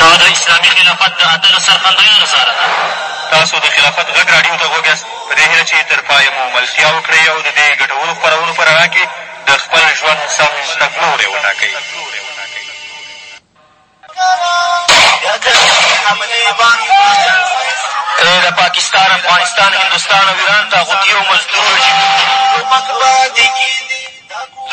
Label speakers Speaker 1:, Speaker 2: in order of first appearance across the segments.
Speaker 1: دا د اسلامي خلافت د اتلو سرخندیانو سره ده.
Speaker 2: تاسو د خلافت غږ راډیو ته غوږ یاست په دې هیله چې تر پایه مو ملتیا وکړئ او د دې ګټورو خپرونو په رڼا کې د خپل ژوند سم تګلوری وټاکئ.
Speaker 1: که د پاکستان افغانستان هندوستان او ایران تاغوتي او مزدور رژیمونه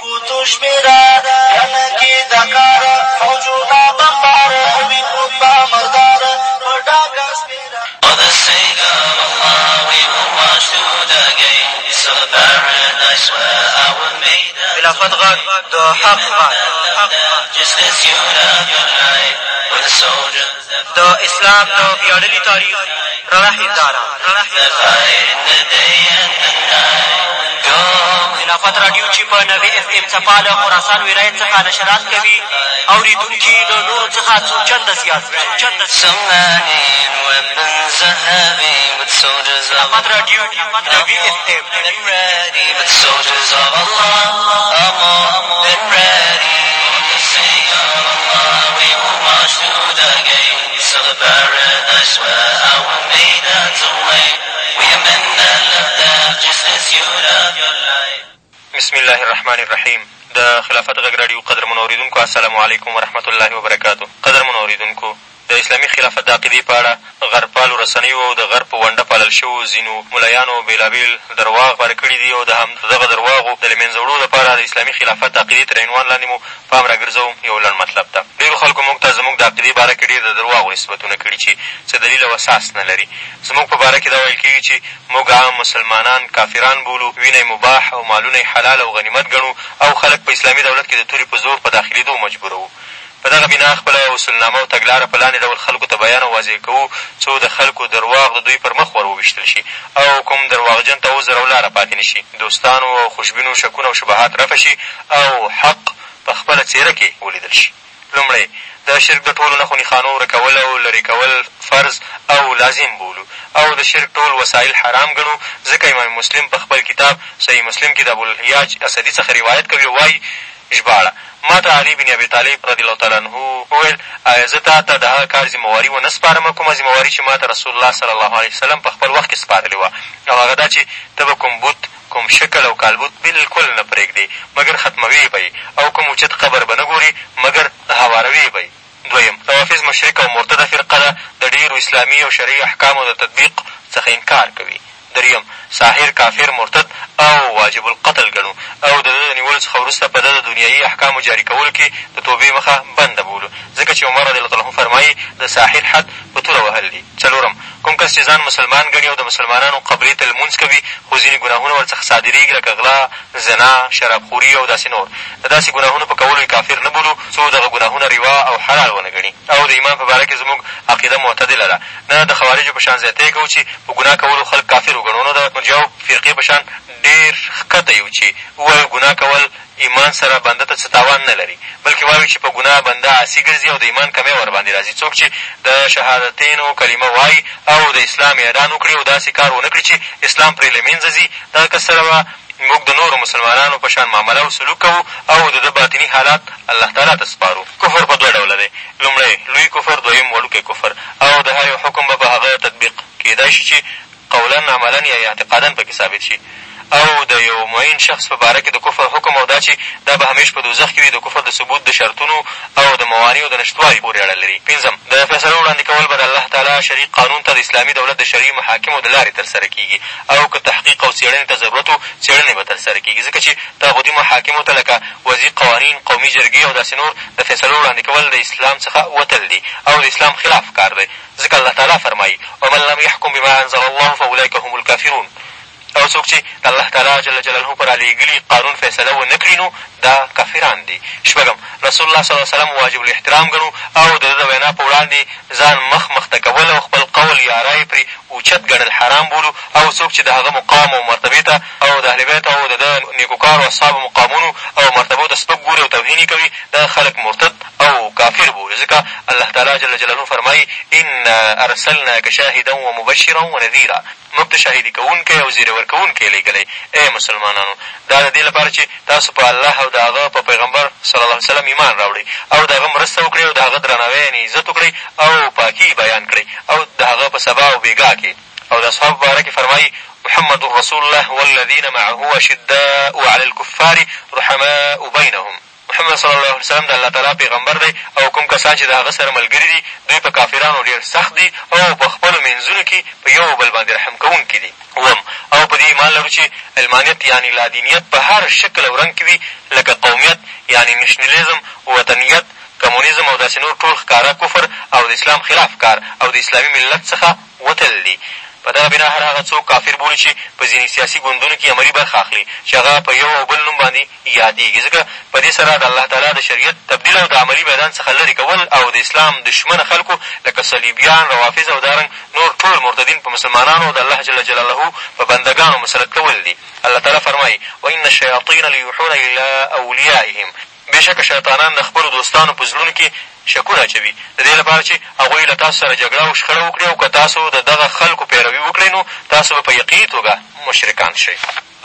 Speaker 3: ګوتو شمېره ډله کې دا کاره فوجونه بمباره وي خطبه مرداره په ډاګه سپېره
Speaker 4: خلافت غږ د حق غږ د اسلام د ویاړلي تاریخ رڼه هنداره چې په نوې امتصفا له خراسان ولایت څخه نشرات کوي اورېدونکي له نورو څخه څو چنده زیات خلافت راډیو نوي
Speaker 3: افم Paradise where our maidens await
Speaker 2: بسم الله الرحمن الرحیم د خلافت غږ راډیو قدرمنو اورېدونکو السلام علیکم ورحمت الله وبرکاتو قدرمنو اورېدونکو د اسلامي خلافت د عقیدې په اړه غربپالو رسنیو او د غرب په ونډه پالل شوو ځینو ملایانو بېلابېل درواغ خپاره کړي دي او د همدغه درواغو د له منځه وړو لپاره د اسلامي خلافت عقیدې تر عنوان لاندې مو پام را ګرځوم یو لنډ مطلب ته ډېرو خلکو موږ ته زموږ د عقیدې باره کې ډېر د درواغو نسبتونه کړي چې څه دلیل او اساس نه لري. زموږ په باره کې دا ویل کېږي چې موږ عام مسلمانان کافران بولو وینه مباح او مالونه حلال او غنیمت ګڼو او خلک په اسلامي دولت کې د تورې په زور په داخلېدو مجبوروو په دغه بنا خپله اصولنامه او تګلاره په لاندې ډول خلکو ته بیان او واضح کوو څو د خلکو درواغ د دوی پر مخ ور وویشتل شي او کوم درواغجن ته عذر او لاره پاتې نه شي. دوستانو او خوشبینو شکونه او شبهات رفع شي او حق په خپله څېره کې ولیدل شي. لومړی د شرک د ټولو نښو نښانو ورکول او لرې کول فرض او لازم بولو. او د شرک ټول وسایل حرام ګڼو ځکه امام مسلم په خپل کتاب صحیح مسلم کې د ابوالهیاج اسدي څخه روایت کوي وایي ژباړه. ما ته علي بن ابي رضی الله تعالی عنه وویل آیا زه تا ته د هغه کار ذمهواري ونه سپارمه کومه ذمهواري چې ما ته رسول الله صلی الله علیه وسلم په خپل وخت کې سپارلې وه. او هغه دا چې ته به کوم بوت کوم شکل او کالبوت بلکل نه پرېږدې مګر ختموې به او کوم اوچت قبر به نه ګورې مګر هواروې به دویم روافض مشرک او مرتده فرقه ده د ډېرو اسلامي او شرعي احکامو د تطبیق څخه انکار کوي دریم ساحر کافر مرتد او واجب القتل ګڼو. او د ده د نیولو څخه وروسته په ده د دنیایي احکامو جاري کولو کې د توبې مخه بنده بولو. ځکه چې عمر رضی الله فرمایي د ساحر حد په توره وهل دي. څلورم کوم کس چې ځان مسلمان ګڼي او د مسلمانانو قبلې ته لمونځ کوي خو ځینې ګناهونه ورڅخه صادرېږي لکه غلا زنا شرابخوري او داسې نور. د داسې ګناهونو په کولو یې کافر نه بولو څو دغه ګناهونه روا او حلال ونه ګڼي. او د ایمان په باره کې زموږ عقیده معتدله ده. نه د خوارجو په شان زیاتی کوو چې په ګناه کولو خلک کافر وګڼو نه د مرجاو فرقې په شان ډېر ښکته یو چې ووایو ګناه کول ایمان سره بنده ته څه تاوان نه لري بلکې وایو چې په ګناه بنده عاصي ګرځي او د ایمان کمی ورباندې راځي. څوک چې د شهادتینو کلمه وایي او د اسلام اعلان وکړي او داسې کار ونه کړي چې اسلام پرې له منځه ځي دغه کس سره به موږ د نورو مسلمانانو په شان معامله او سلوک کوو او د ده باطني حالات الله تعالی ته سپارو. کفر په دوه ډوله دی. لومړی لوی کفر دویم وړوکی کفر. او د هر یو حکم به په هغه تطبیق کېدای شي چې قولا عملا یا اعتقادا پکې ثابت شي او د یو معین شخص په باره کې د کفر حکم او دا چې دا به همیش په دوزخ کې وي د کفر د ثبوت د شرطونو او د موانعو د نشتوالي پورې اړه لري. پنځم د فیصلو وړاندې کول به د الله تعالی شریک قانون ته د اسلامي دولت د شرعي محاکمو د لارې ترسره کېږي او که تحقیق او څېړنې ته ضرورت و څېړنې به ترسره کېږي ځکه چې طاغوتي محاکمو ته لکه وضعي قوانین قومي جرګې او داسې نور د فیصلو وړاندې کول د اسلام څخه وتل دي او د اسلام خلاف کار دی. ځکه الله تعالی فرمایي ومن لم یحکم بما انزل الله فاولئک هم الکافرون او څوک چې د الله تعالی جل جلاله په رالېږلي قانون فیصله ونه کړي نو دا کافران دي. شپږم رسول الله صلی وسلم واجب الاحترام ګڼو او د ده د وینا په وړاندې ځان مخ مخ ته کول او خپل قول یا رای پرې اوچت ګڼل حرام بولو او څوک چې د هغه مقام او مرتبې ته او د اهل بیت او د ده نیکوکارو اصحابو مقامونو او مرتبو ته سپک ګوري او توهین کوي دا خلک مرتد او کافر بولي. ځکه الله تعالی جل جلاله فرمایي انا ارسلناک شاهدا ومبشرا ونذیرا موږ ته شاهدي کوونکی او زیری ورکوونکی لېږلی. ای مسلمانانو دا د دې لپاره چې تاسو په الله او د هغه په پیغمبر صلی الله وسلم ایمان راوړئ. او د هغه مرسته وکړئ او د هغه درناوی یعنې عزت وکړئ او پاکي بیان کړئ. او د هغه په سبا او بېګا کې. او د اصحابو په باره کې فرمایي محمد رسول الله والذین معه اشداء على الكفار رحماء بینهم محمد صلی الله علیه وسلم د الله تعالی پیغمبر دی او کوم کسان چې د هغه سره ملګري دي دوی په کافرانو ډېر سخت دي او په خپلو منځونو کې په یو بل باندې رحم کوونکي دي. اوم او په دې ایمان لرو چې علمانیت یعنې لادینیت په هر شکل او رنګ کې وي لکه قومیت یعنې نشنلیزم وطنیت کمونیزم او داسې نور ټول ښکاره کفر او د اسلام خلاف کار او د اسلامي ملت څخه وتل دي په دغه بنا هر هغه څوک کافر بولي چې په ځینې سیاسي ګوندونو کې عملي برخه اخلي چې هغه په یو او بل نوم باندې یادېږي. ځکه په دې سره د الله تعالی د شریعت تبدیل او د عملي میدان څخه لرې کول او د اسلام دشمنه خلکو لکه صلیبیان روافض او دارنګ نور ټول مرتدین په مسلمانانو او د الله جل جلاله په بندګانو مسلط کول دي. الله تعالی فرمایي وان الشیاطین لیوحون الی اولیائهم بېشکه شیطانان د خپلو دوستانو په زړونو کې شکونه اچوي. د دې لپاره چې هغوی له تاسو سره جګړه او شخړه وکړي او که تاسو د دغه خلکو پیروي وکړئ نو تاسو به په یقیني توګه مشرکان شئ.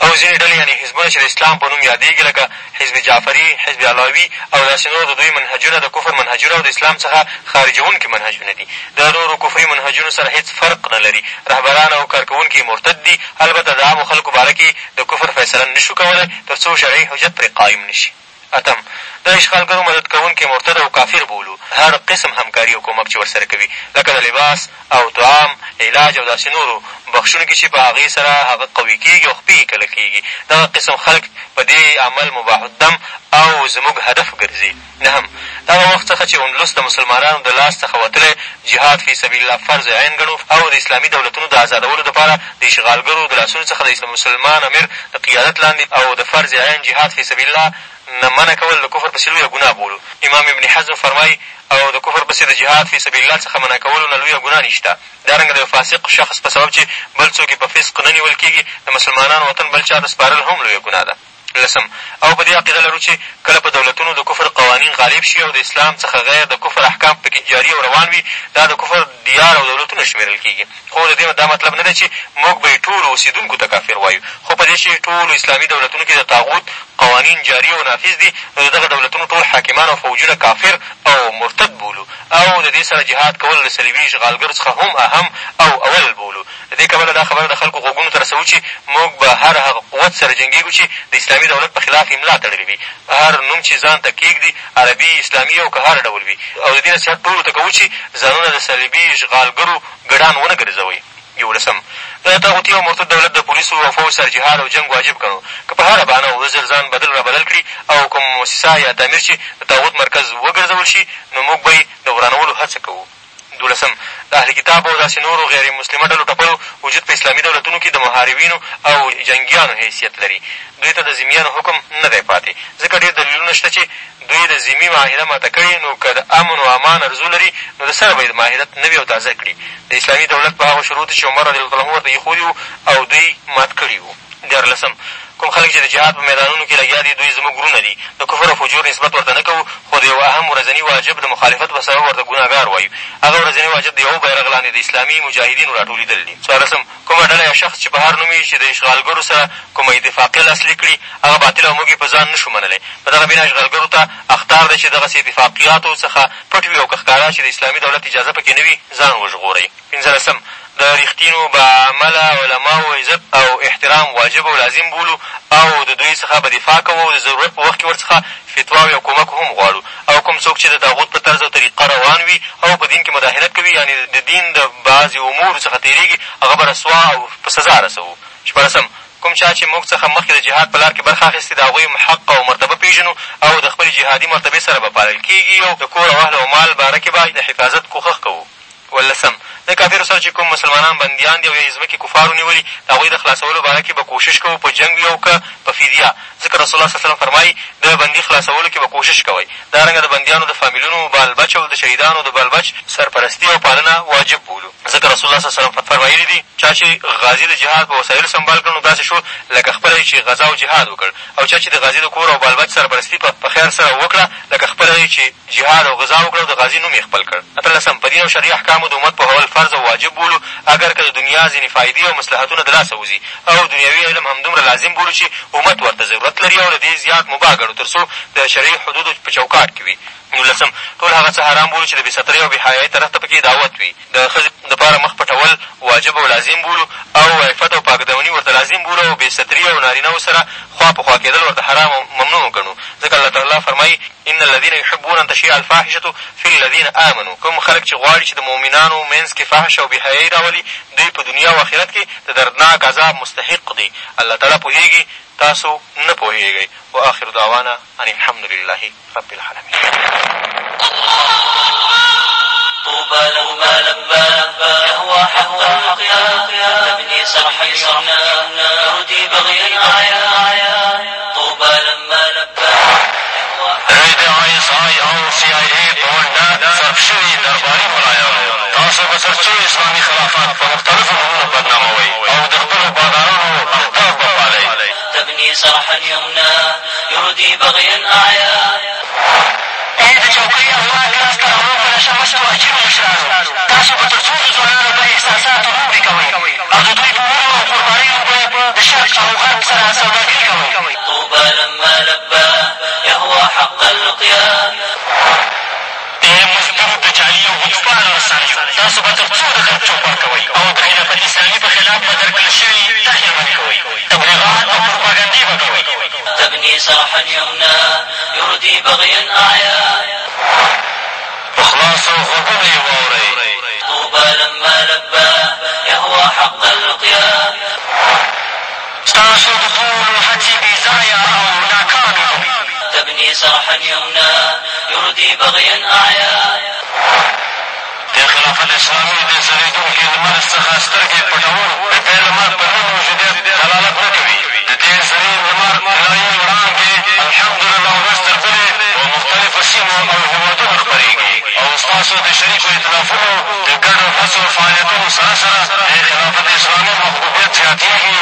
Speaker 2: او ځینې ډلې یعنې حزبونه چې د اسلام په نوم یادېږي لکه حزب جعفري حزب علاوي او داسې نور د دوی منهجونه د کفر منهجونه او د اسلام څخه خارجوونکي منهجونه دي. د نورو کفري منهجونو سره هېڅ فرق نه لري. رهبران او کارکوونکي مرتد دي. البته د عامو خلکو باره کې د کفر فیصله نه شو کولی تر څو شرعي حجت پرې قایم نه شي اتم د اشغالګرو مدد کوونکي مرتد او کافر بولو. هر قسم همکاري او کومک چې ورسره کوي لکه د لباس او طعام علاج او داسې نورو بخښونو کې چې په هغې سره هغه قوي کېږي او خپې کله کېږي. دغه قسم خلک په دې عمل مباح الدم او زموږ هدف ګرځي. نهم دغه وخت څخه چې اندلس د مسلمانانو د لاس څخه وتلی جهاد فی سبیل الله فرض عین ګڼو او د اسلامي دولتونو د ازادولو دپاره د اشغالګرو د لاسونو څخه د مسلمان امیر د قیادت لاندې او د فرض عین جهاد فی سبیل الله نه منع کول د کفر پسې لویه ګناه بولو. امام ابن حزم فرمایي او د کفر پسې د جهاد فی سبیل الله څخه منع کولو نه لویه ګناه نشته. دارنګه د فاسق شخص په سبب چې بل څوک په فسق نه نیول کېږي د مسلمانانو وطن بل چا ته سپارل هم لویه ګناه ده لسم. او په دې عقیده لرو چې کله په دولتونو د کفر قوانین غالب شي او د اسلام څخه غیر د کفر احکام پکې جاري او روان وي دا د کفر دیار او دولتونه شمېرل کېږي خو د دې دا مطلب نه دی چې موږ به یې ټولو اوسېدونکو ته کافر وایو. خو په دې چې ټولو اسلامي دولتونو کې د طاغوت قوانین جاري او نافذ دي نو د دغه دولتونو ټول حاکمان او فوجونه کافر او مرتد بولو. او د دې سره جهاد کول د صلیبي اشغالګرو څخه هم اهم او اول بولو د دې کبله دا خبره د خلکو غوږونو ته رسوو چې موږ به هر هغه قوت سره جنګېږو چې د اسلامي دولت په خلاف املا تړلې وي. هر نوم چې ځان ته کېږدي عربي اسلامي او که هر ډول وي. او د دې نصیحت ټولو ته کوو چې ځانونه د صلیبي اشغالګرو ګډان ونه ګرځوئ. یولسم د طاغوتي او مرتد دولت د پولیسو او فوج سره جهاد او جنګ واجب ګڼو. که په هره بهانه عذر ځان بدل را بدل کړي او کوم مؤسسه یا تعمیر چې د طاغوت مرکز وګرځول شي نو موږ به یې د ورانولو هڅه کوو دولسم. د اهل کتاب او داسې نورو غیر مسلمه ډلو ټپلو وجود په اسلامي دولتونو کې د محاربینو او جنګیانو حیثیت لري. دوی ته د ذمیانو حکم نه دی پاتې. ځکه ډېر دلیلونه شته چې دوی د ذمي معاهده ماته کړې نو که د امن و امان ارزو لري نو د سره به یې د معاهدت نوي او تازه کړي. د اسلامي دولت په هغو شروطو چې عمر رضی الله ورته ایښودي او دوی مات کړي وو. دیارلسم کوم خلک چې د جهاد په میدانونو کې لګیا دي دوی زموږ ورونه دي. د کفر او فجور نسبت ورته نه کوو خو د یو اهم ورځني واجب د مخالفت په سبب ورته ګناهګار وایو. هغه ورځني واجب د یو بیرغ لاندې د اسلامي مجاهدینو راټولېدل دي. څوارلسم کومه ډله یا شخص چې په هر نوم چې د اشغالګرو سره کومه اتفاقیه لاسلیک کړي هغه باطل او موږ په ځان نه شو منلی په دغه بنا اشغالګرو ته اخطار دی چې دغسې اتفاقیاتو څخه پټ وي او که ښکاره چې د اسلامي دولت اجازه پکې نه وي ځان وژغورئ. پېنځلسم د رښتینو باعمله علماو عزت او احترام واجب او لازم بولو او د دوی څخه به دفاع کوو او د ضرورت په وخت کښې ورڅخه فتواوې او کومک هم غواړو. او کوم څوک چې د طاغوت په طرز او طریقه روان وي او په دین کښې مداهنت کوي یعنې د دین د بعضې امورو څخه تېرېږي هغه به رسوا او په سزا رسوو. شپاړسم کوم چا چې موږ څخه مخکې د جهاد په لار کې برخه اخیستې د هغوی حق او مرتبه پېژنو او د خپلې جهادي مرتبې سره به پالل کېږي او د کور او اهل او مال باره کې به د حفاظت کوښښ کوو. ولسم د کافرو سره چې کوم مسلمانان بندیان دي او یا ځمکې کفارو نیولي د هغوی د خلاصولو باره کې به کوشش کوو په جنګ وي او که په فدیه. ځکه رسول الله وسلم فرمایي د بندي خلاصولو کې به کوشش کوئ. دارنګه د بندیانو د فامیلونو بالبچ او د شهیدانو د بالبچ سرپرستي او پالنه واجب بولو. ځکه رسول الله وسلم فرمایلي دي چا چې غازي د جهاد په وسایلو سنبال کړ نو داسې شو لکه خپله چې غزا او جهاد وکړ. او چا چې د غازي د کور او بالبچ سرپرستي په خیر سره وکړه لکه خپله چې جهاد او غزا وکړه او د غازي نوم یې خپل کړ. اتلسم په دین او شرعي احکامو د امت پوهول فرض او واجب بولو اگر که د دنیا ځینې فایدې او مصلحتونه د لاسه وځي. او دنیوي علم همدومره لازم بولو چې امت ورته ضرورت لري او له دې زیات مباح ګڼو تر څو د شرعي حدودو په چوکاټ کښې وي نولسم ټول هغه څه حرام بولو چې د بېسترۍ او بېحیایۍ طرف ته پکې دعوت وي. د ښځې دپاره مخ پټول واجب او لازم بولو او عفت او پاکدمني ورته لازم بولو او بېستري او نارینهو سره خوا په خوا کېدل ورته حرام او ممنوع ګڼو. ځکه الله تعالی فرمایي إن الذين يحبون أن تشيع الفاحشة في الذين آمنوا کوم خلک چې غواړي چې د مؤمنانو منځ کښې فحش او بېحیایي راولي دوی په دنیا او آخرت کښې د دردناک عذاب مستحق دی الله تعالی پوهېږي تاسو نه پوهېږئ و آخر دعوانا ان الحمد لله رب العالمين
Speaker 5: طوبى له ما لبى يهوى حق اللقيا تبني سرحا يمنى يهدي بغيا طوبى لما لبى
Speaker 3: د آی إس آی أو سی آی ای په ونډه صرف شوي درباري ملایانو تاسو به تر څو اسلامي خلافات په مختلفو نومونو بدناموئ أو د
Speaker 5: سرحا يمنى يهدي بغيا أعيا.
Speaker 4: چوکۍ ته نشه مستو مشرانو تاسو به تر څو د ځوانانو په احساساتو لوبې کوئ أو د دوی په ورو أو قربانیو به د شرق أو غرب سره سوداګري کوئ
Speaker 5: طوبى لما لبى يهوى حق اللقيا
Speaker 3: د جعلي أو تاسو به تر څو د غرب کوئ أو د خلافت اسلامي په خلاف به درکړل شوي طرحې عملي کوئ تبلیغات به کوئ
Speaker 5: تبني سرحا يمنى يهدي بغيا أعيا.
Speaker 3: غوږونو یې واورئ
Speaker 5: طوبى لما لبى يهوى حق اللقيا
Speaker 4: ستاسو د ټولو هڅې بې ځایه أو ناکامې دي
Speaker 5: تبني سرحا يمنى يهدي بغيا أعيا.
Speaker 3: د خلافت اسلامي د ځلېدونکي او ستاسو د شریکو اطلافونو د ګډو هڅو فعالیتونو سره سره د خلافت اسلامي محبوبیت زیاتېږي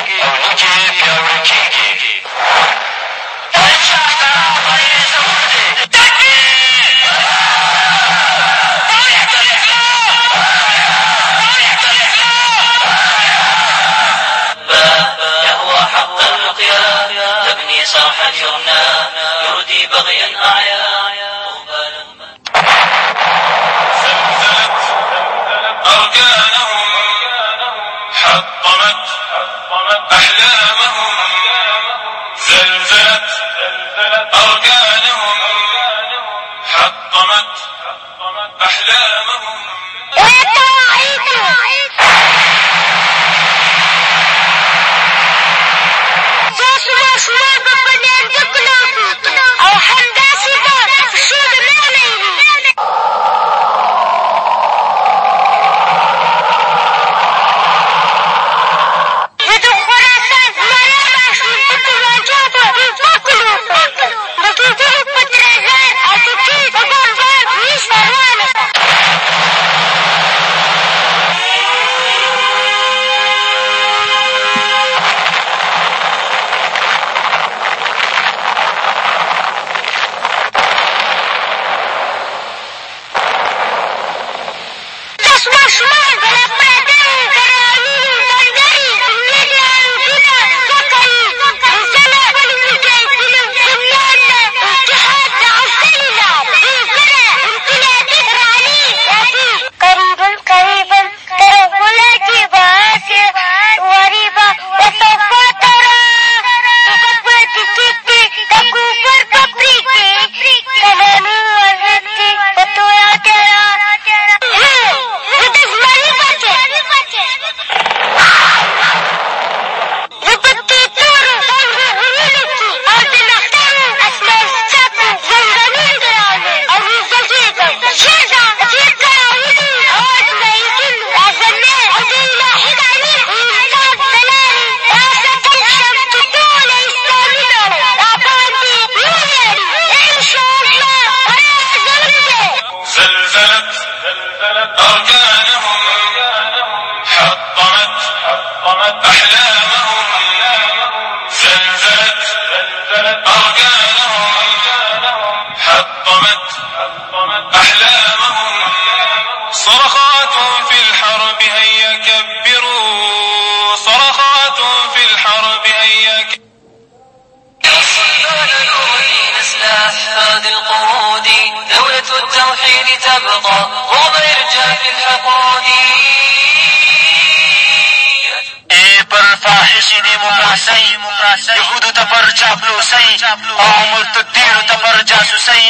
Speaker 4: أو مرتدینو ته پر جاسوسۍ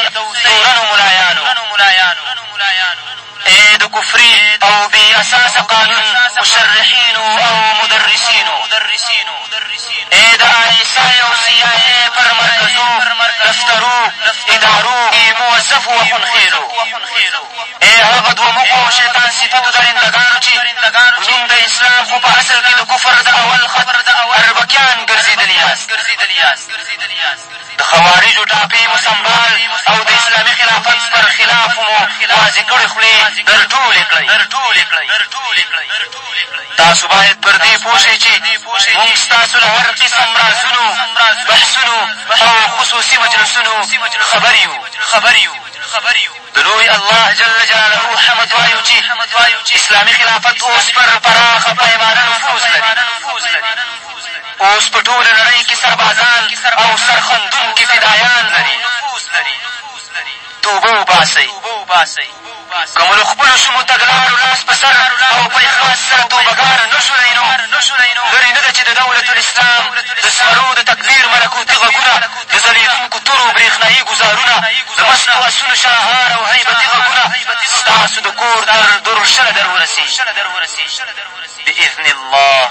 Speaker 4: تورنو ملایانو ای د کفري أو بې اساسه قانون مشرحینو أو مدرسینو ای د آیسای أو سیایې پر مرکزو دفترو إدارو موظفو وخونخېلو ای هغه دوه موقو شیطان صفتو درندګانو چې نوم د إسلام خو په اصل کې د کفر د اول د خوارجو ټاپې مو سمبال او د اسلامي خلافت پر خلاف مو واضح کړې خولې در ټولې کړئ. تاسو باید پر دې پوه شئ چې موږ ستاسو له هر قسم رازونو بحثونو او خصوصي مجلسونو خبر یو. د لوی الله جل جلاله حمد وایو چې اسلامي خلافت اوس پر پراخه پیمانه نفوذ لري اوس په ټوله نړۍ کې سربازان او سرخندونکي فدایان لري. توبه وباسئ. که مو له خپلو شومو تګلارو لاس په سر او په اخلاص سره توبهګار نه شولئ نو لرې نه ده چې د دولت الاسلام د سړو د تکبیر ملکوتي غږونه د ځلېدونکو تورو برېښنایي ګزارونه د مستو اسونو شاهان او هیبتي غږونه ستاسو د کور در درشله در ورسېږي بإذن الله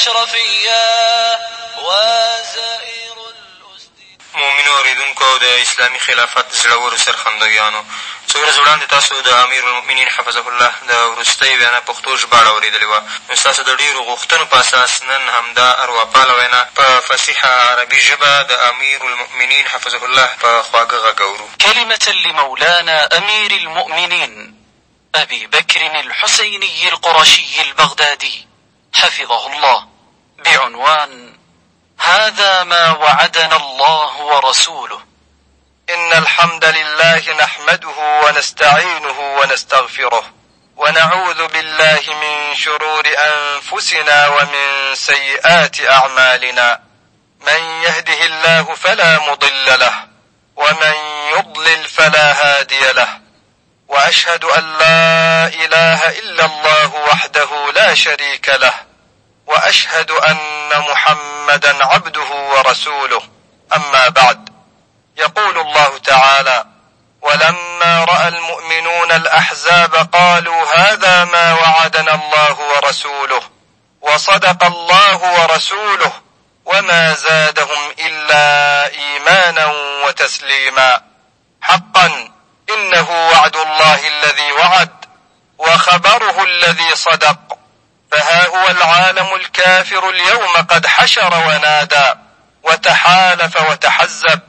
Speaker 5: المشرفية وزائر الأسد
Speaker 2: مومنو اورېدونکو أو د اسلامي خلافت زړورو سرخندویانو. څو ورځې وړاندې تاسو د امیر المؤمنین حفظه الله د وروستۍ وینا پښتو ژباړه اورېدلې وه. نو ستاسو د ډېرو غوښتنو په أساس نن همدا ارواپاله وینا په فصیحه عربي ژبه د امیر المؤمنین حفظه الله په خواږه غږ اورو.
Speaker 6: كلمة لمولانا أمير المؤمنين أبي بكر الحسيني القرشي البغدادي حفظه الله. بعنوان هذا ما وعدنا الله ورسوله.
Speaker 7: إن الحمد لله نحمده ونستعينه ونستغفره ونعوذ بالله من شرور أنفسنا ومن سيئات أعمالنا. من يهده الله فلا مضل له ومن يضلل فلا هادي له. وأشهد أن لا إله إلا الله وحده لا شريك له. وأشهد أن محمدا عبده ورسوله. أما بعد يقول الله تعالى ولما رأى المؤمنون الأحزاب قالوا هذا ما وعدنا الله ورسوله وصدق الله ورسوله وما زادهم إلا ايمانا وتسليما حقا إنه وعد الله الذي وعد وخبره الذي صدق. فها هو العالم الكافر اليوم قد حشر ونادى وتحالف وتحزب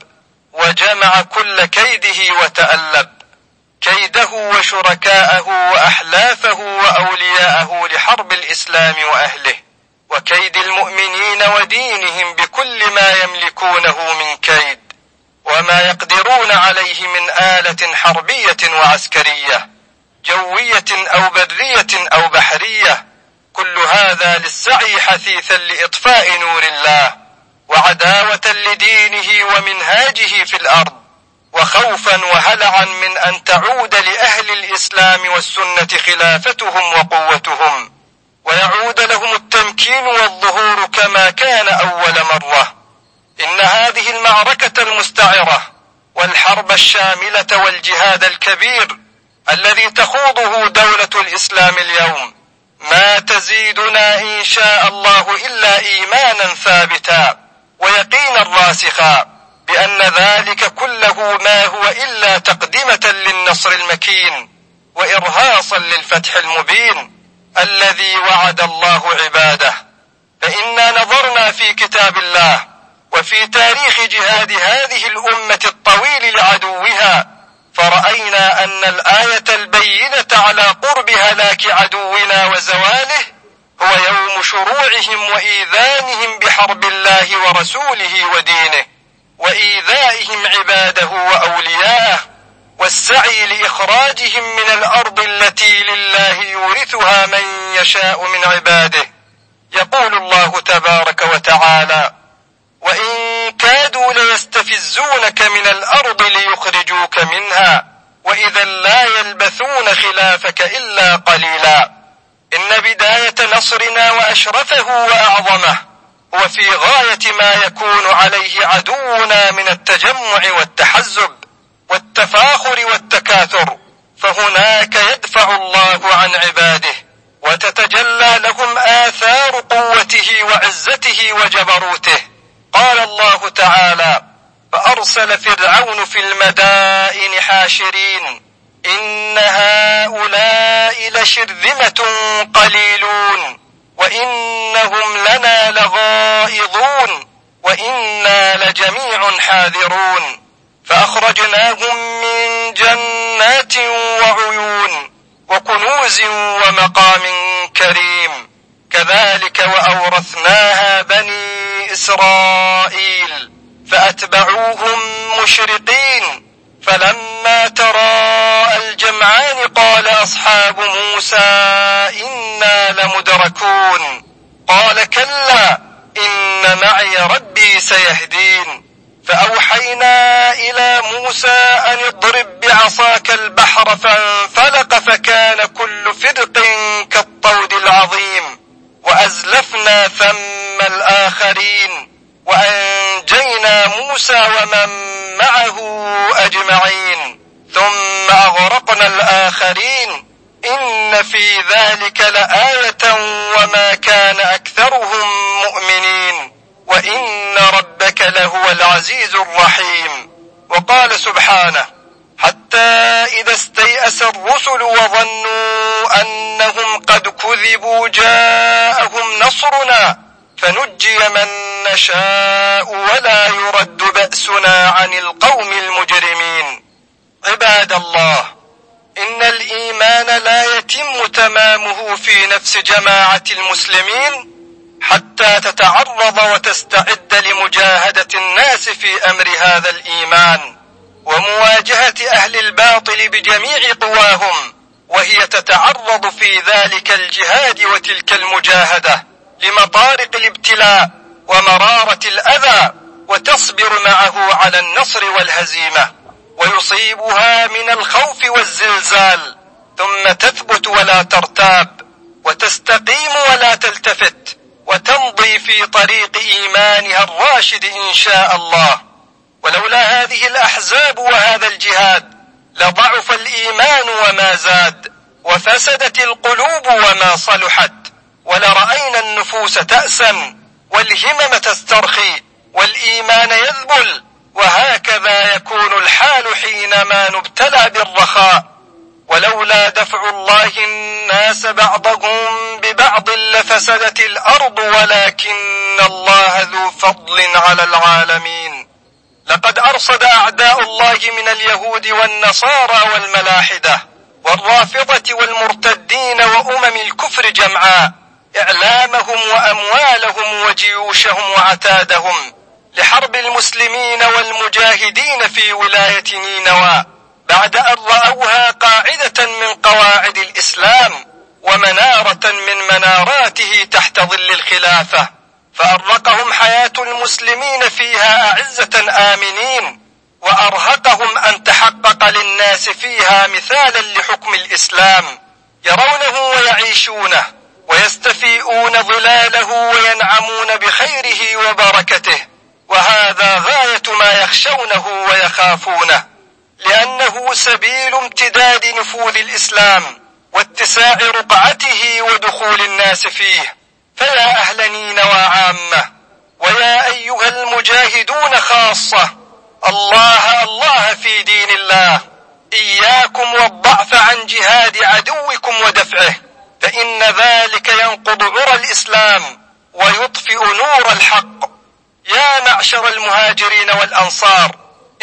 Speaker 7: وجمع كل كيده وتألب. كيده وشركاءه وأحلافه وأولياءه لحرب الإسلام وأهله وكيد المؤمنين ودينهم بكل ما يملكونه من كيد وما يقدرون عليه من آلة حربية وعسكرية جوية أو برية أو بحرية. كل هذا للسعي حثيثا لإطفاء نور الله وعداوة لدينه ومنهاجه في الأرض وخوفا وهلعا من أن تعود لأهل الإسلام والسنة خلافتهم وقوتهم ويعود لهم التمكين والظهور كما كان أول مرة المستعرة والحرب الشاملة والجهاد الكبير الذي تخوضه دولة الإسلام اليوم ما تزيدنا إن شاء الله إلا إيمانا ثابتا ويقينا راسخا بأن ذلك كله ما هو إلا تقدمة للنصر المكين وإرهاصا للفتح المبين الذي وعد الله عباده. فإنا نظرنا في كتاب الله وفي تاريخ جهاد هذه الأمة الطويل لعدوها فرأينا أن الآية البينة على قرب هلاك عدونا وزواله هو يوم شروعهم وإيذانهم بحرب الله ورسوله ودينه وإيذائهم عباده وأولياءه والسعي لإخراجهم من الأرض التي لله يورثها من يشاء من عباده. يقول الله تبارك وتعالى وإن كادوا ليستفزونك من الأرض ليخرجوك منها وإذا لا يلبثون خلافك إلا قليلا. إن بداية نصرنا وأشرفه وأعظمه هو في غاية ما يكون عليه عدونا من التجمع والتحزب والتفاخر والتكاثر فهناك يدفع الله عن عباده وتتجلى لهم آثار قوته وعزته وجبروته. تعالى فأرسل فرعون في المدائن حاشرين إن هؤلاء لشرذمة قليلون وإنهم لنا لغائظون وإنا لجميع حاذرون فأخرجناهم من جنات وعيون وكنوز ومقام كريم كذلك وأورثناها بني إسرائيل فأتبعوهم مشرقين. فلما تراءى الجمعان قال أصحاب موسى إنا لمدركون. قال كلا إن معي ربي سيهدين. فأوحينا إلى موسى أن اضرب بعصاك البحر فانفلق فكان كل فرق كالطود العظيم. وأزلفنا ثم الآخرين. وأنجينا موسى ومن معه أجمعين ثم أغرقنا الآخرين. إن في ذلك لآية وما كان أكثرهم مؤمنين. وإن ربك لهو العزيز الرحيم. وقال سبحانه حتى إذا استيأس الرسل وظنوا أنهم قد كذبوا جاءهم نصرنا فنجي من نشاء ولا يرد بأسنا عن القوم المجرمين. عباد الله إن الإيمان لا يتم تمامه في نفس جماعة المسلمين حتى تتعرض وتستعد لمجاهدة الناس في أمر هذا الإيمان ومواجهة أهل الباطل بجميع قواهم وهي تتعرض في ذلك الجهاد وتلك المجاهدة. لمطارق الابتلاء ومرارة الأذى وتصبر معه على النصر والهزيمة. ويصيبها من الخوف والزلزال ثم تثبت ولا ترتاب وتستقيم ولا تلتفت وتمضي في طريق إيمانها الراشد إن شاء الله. ولولا هذه الأحزاب وهذا الجهاد لضعف الإيمان وما زاد وفسدت القلوب وما صلحت. ولرأينا النفوس تأسا والهمم تسترخي والإيمان يذبل وهكذا يكون الحال حينما نبتلى بالرخاء ولولا دفع الله الناس بعضهم ببعض لفسدت الأرض ولكن الله ذو فضل على العالمين. لقد أرصد أعداء الله من اليهود والنصارى والملاحدة والرافضة والمرتدين وأمم الكفر جمعاء إعلامهم وأموالهم وجيوشهم وعتادهم لحرب المسلمين والمجاهدين في ولاية نينوى بعد أن رأوها قاعدة من قواعد الإسلام ومنارة من مناراته تحت ظل الخلافة فأرقهم حياة المسلمين فيها أعزة آمنين وأرهقهم أن تحقق للناس فيها مثالا لحكم الإسلام يرونه ويعيشونه. ويستفيئون ظلاله وينعمون بخيره وبركته. وهذا غاية ما يخشونه ويخافونه. لأنه سبيل امتداد نفوذ الإسلام واتساع رقعته ودخول الناس فيه. فيا أهل نينوى عامة. ويا أيها المجاهدون خاصة. الله الله في دين الله. إياكم والضعف عن جهاد عدوكم ودفعه. فإن ذلك ينقض عرى الإسلام ويطفئ نور الحق. يا معشر المهاجرين والأنصار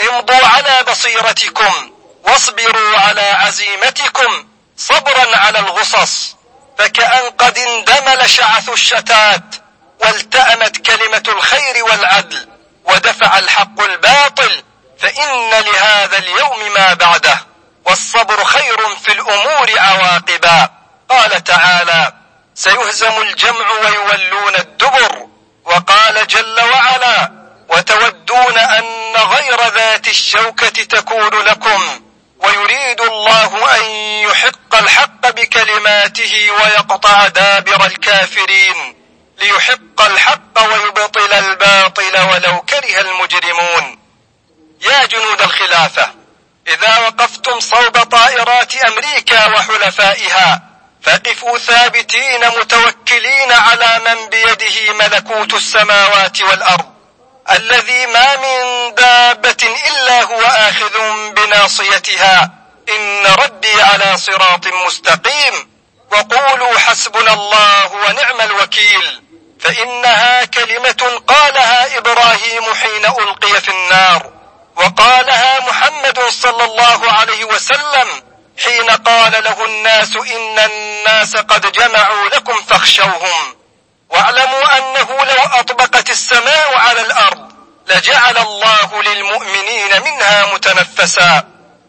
Speaker 7: امضوا على بصيرتكم واصبروا على عزيمتكم صبرا على الغصص. فكأن قد اندمل شعث الشتات والتأمت كلمة الخير والعدل ودفع الحق الباطل. فإن لهذا اليوم ما بعده والصبر خير في الأمور عواقبا. قال تعالى سيهزم الجمع ويولون الدبر. وقال جل وعلا وتودون أن غير ذات الشوكة تكون لكم. ويريد الله أن يحق الحق بكلماته ويقطع دابر الكافرين. ليحق الحق ويبطل الباطل ولو كره المجرمون. يا جنود الخلافة إذا وقفتم صوب طائرات أمريكا وحلفائها فقفوا ثابتين متوكلين على من بيده ملكوت السماوات والأرض الذي ما من دابة إلا هو آخذ بناصيتها. إن ربي على صراط مستقيم. وقولوا حسبنا الله ونعم الوكيل. فإنها كلمة قالها إبراهيم حين ألقي في النار. وقالها محمد صلى الله عليه وسلم حين قال له الناس إن الناس قد جمعوا لكم فاخشوهم. واعلموا أنه لو أطبقت السماء على الأرض لجعل الله للمؤمنين منها متنفسا.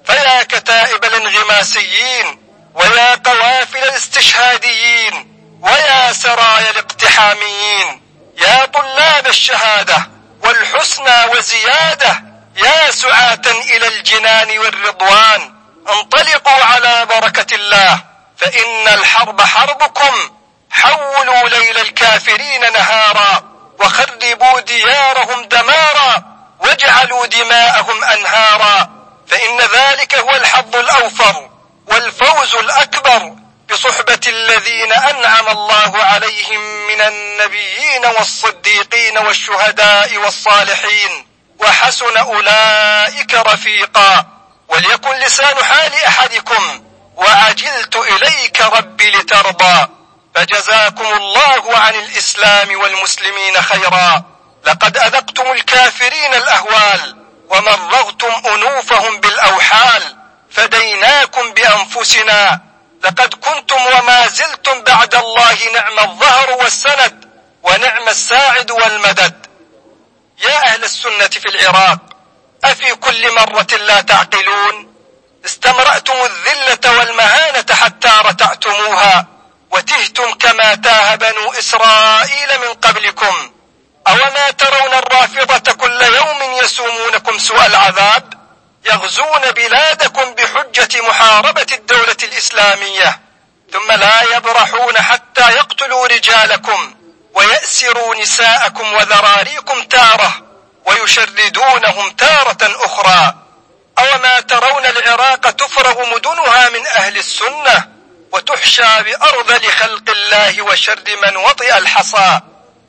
Speaker 7: فيا كتائب الانغماسيين ويا قوافل الاستشهاديين ويا سرايا الاقتحاميين. يا طلاب الشهادة والحسنى وزيادة يا سعاة إلى الجنان والرضوان. انطلقوا على بركة الله. فإن الحرب حربكم. حولوا ليل الكافرين نهارا وخربوا ديارهم دمارا واجعلوا دماءهم أنهارا. فإن ذلك هو الحظ الأوفر والفوز الأكبر بصحبة الذين أنعم الله عليهم من النبيين والصديقين والشهداء والصالحين. وحسن أولئك رفيقا. وليكن لسان حال أحدكم وعجلت إليك ربي لترضى فجزاكم الله عن الإسلام والمسلمين خيرا. لقد أذقتم الكافرين الأهوال ومرغتم أنوفهم بالأوحال فديناكم بأنفسنا. لقد كنتم وما زلتم بعد الله نعم الظهر والسند ونعم الساعد والمدد. يا أهل السنة في العراق أفي كل مرة لا تعقلون؟ استمرأتم الذلة والمهانة حتى رتعتموها وتهتم كما تاه بنو إسرائيل من قبلكم. أوما ترون الرافضة كل يوم يسومونكم سوء العذاب؟ يغزون بلادكم بحجة محاربة الدولة الإسلامية. ثم لا يبرحون حتى يقتلوا رجالكم ويأسروا نساءكم وذراريكم تارة ويشردونهم تارة أخرى. أوما ترون العراق تفرغ مدنها من أهل السنة وتحشى بأرذل خلق الله وشر من وطئ الحصى.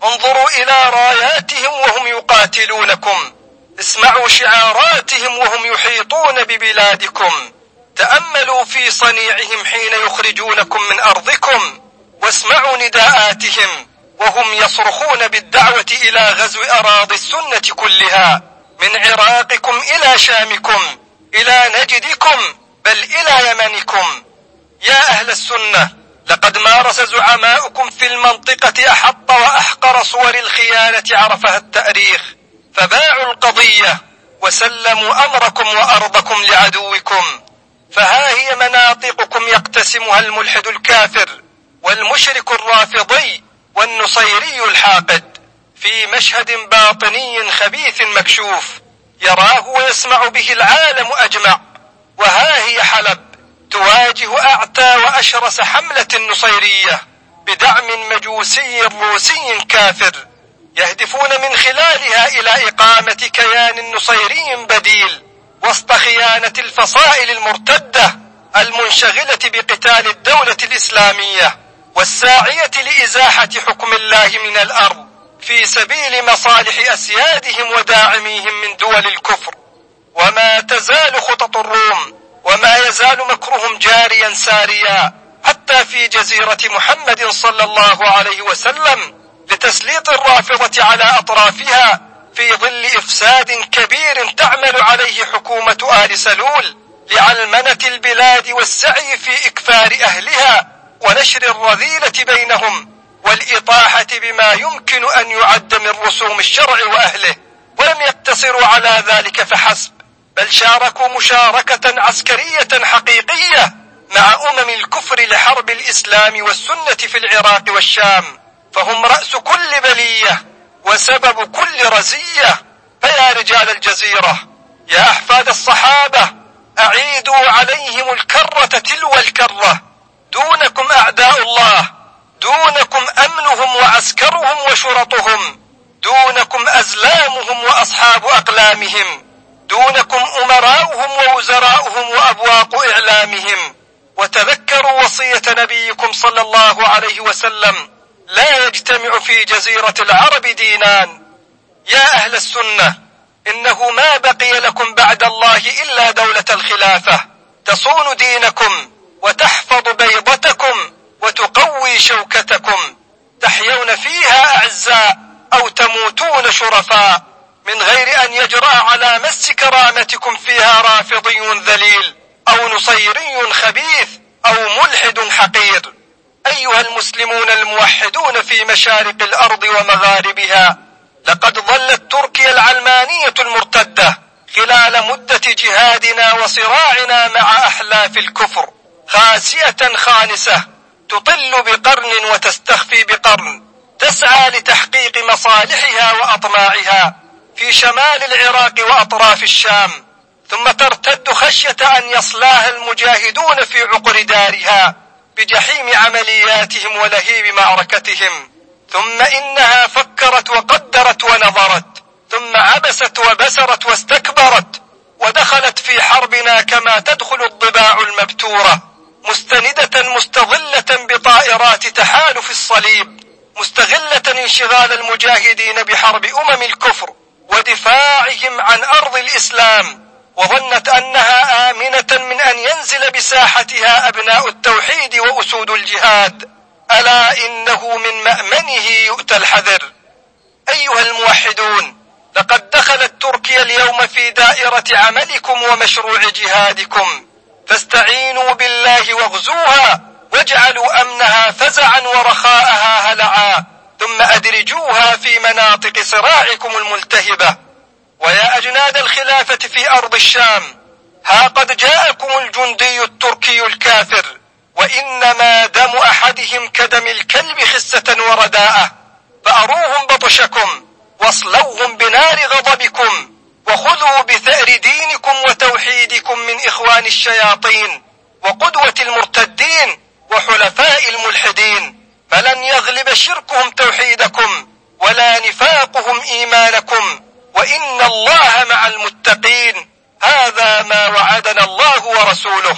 Speaker 7: انظروا إلى راياتهم وهم يقاتلونكم. اسمعوا شعاراتهم وهم يحيطون ببلادكم. تأملوا في صنيعهم حين يخرجونكم من أرضكم. واسمعوا نداءاتهم وهم يصرخون بالدعوة إلى غزو أراضي السنة كلها. من عراقكم إلى شامكم. إلى نجدكم بل إلى يمنكم. يا أهل السنة لقد مارس زعماؤكم في المنطقة أحط وأحقر صور الخيانة عرفها التأريخ. فباعوا القضية وسلموا أمركم وأرضكم لعدوكم. فها هي مناطقكم يقتسمها الملحد الكافر والمشرك الرافضي والنصيري الحاقد في مشهد باطني خبيث مكشوف. يراه ويسمع به العالم أجمع. وها هي حلب تواجه أعتى وأشرس حملة نصيرية بدعم مجوسي روسي كافر يهدفون من خلالها إلى إقامة كيان نصيري بديل وسط خيانة الفصائل المرتدة المنشغلة بقتال الدولة الإسلامية والساعية لإزاحة حكم الله من الأرض. في سبيل مصالح أسيادهم وداعميهم من دول الكفر. وما تزال خطط الروم وما يزال مكرهم جاريا ساريا حتى في جزيرة محمد صلى الله عليه وسلم لتسليط الرافضة على أطرافها في ظل إفساد كبير تعمل عليه حكومة آل سلول لعلمنة البلاد والسعي في إكفار أهلها ونشر الرذيلة بينهم والإطاحة بما يمكن أن يعد من رسوم الشرع وأهله ولم يقتصروا على ذلك فحسب بل شاركوا مشاركة عسكرية حقيقية مع أمم الكفر لحرب الإسلام والسنة في العراق والشام فهم رأس كل بلية وسبب كل رزية. فيا رجال الجزيرة يا أحفاد الصحابة أعيدوا عليهم الكرة تلو الكرة دونكم أعداء الله. دونكم أمنهم وعسكرهم وشرطهم دونكم أزلامهم وأصحاب أقلامهم دونكم أمراؤهم ووزراؤهم وأبواق إعلامهم. وتذكروا وصية نبيكم صلى الله عليه وسلم لا يجتمع في جزيرة العرب دينان. يا أهل السنة إنه ما بقي لكم بعد الله إلا دولة الخلافة تصون دينكم وتحفظ بيضتكم وتقوي شوكتكم تحيون فيها أعزاء أو تموتون شرفاء من غير أن يجرأ على مس كرامتكم فيها رافضي ذليل أو نصيري خبيث أو ملحد حقير. أيها المسلمون الموحدون في مشارق الأرض ومغاربها لقد ظلت تركيا العلمانية المرتدة خلال مدة جهادنا وصراعنا مع أحلاف الكفر خاسئة خانسة تطل بقرن وتستخفي بقرن تسعى لتحقيق مصالحها وأطماعها في شمال العراق وأطراف الشام ثم ترتد خشية أن يصلاها المجاهدون في عقر دارها بجحيم عملياتهم ولهيب معركتهم. ثم إنها فكرت وقدرت ونظرت ثم عبست وبسرت واستكبرت ودخلت في حربنا كما تدخل الضباع المبتورة. مستندة مستظلة بطائرات تحالف الصليب مستغلة انشغال المجاهدين بحرب أمم الكفر ودفاعهم عن أرض الإسلام وظنت أنها آمنة من أن ينزل بساحتها أبناء التوحيد وأسود الجهاد. ألا إنه من مأمنه يؤتى الحذر. أيها الموحدون لقد دخلت تركيا اليوم في دائرة عملكم ومشروع جهادكم. فاستعينوا بالله واغزوها واجعلوا أمنها فزعا ورخاءها هلعا. ثم أدرجوها في مناطق صراعكم الملتهبة. ويا أجناد الخلافة في أرض الشام ها قد جاءكم الجندي التركي الكافر. وإنما دم أحدهم كدم الكلب خسة ورداءة. فأروهم بطشكم واصلوهم بنار غضبكم. وخذوا بثأر دينكم وتوحيدكم من إخوان الشياطين وقدوة المرتدين وحلفاء الملحدين فلن يغلب شركهم توحيدكم ولا نفاقهم إيمانكم وإن الله مع المتقين. هذا ما وعدنا الله ورسوله.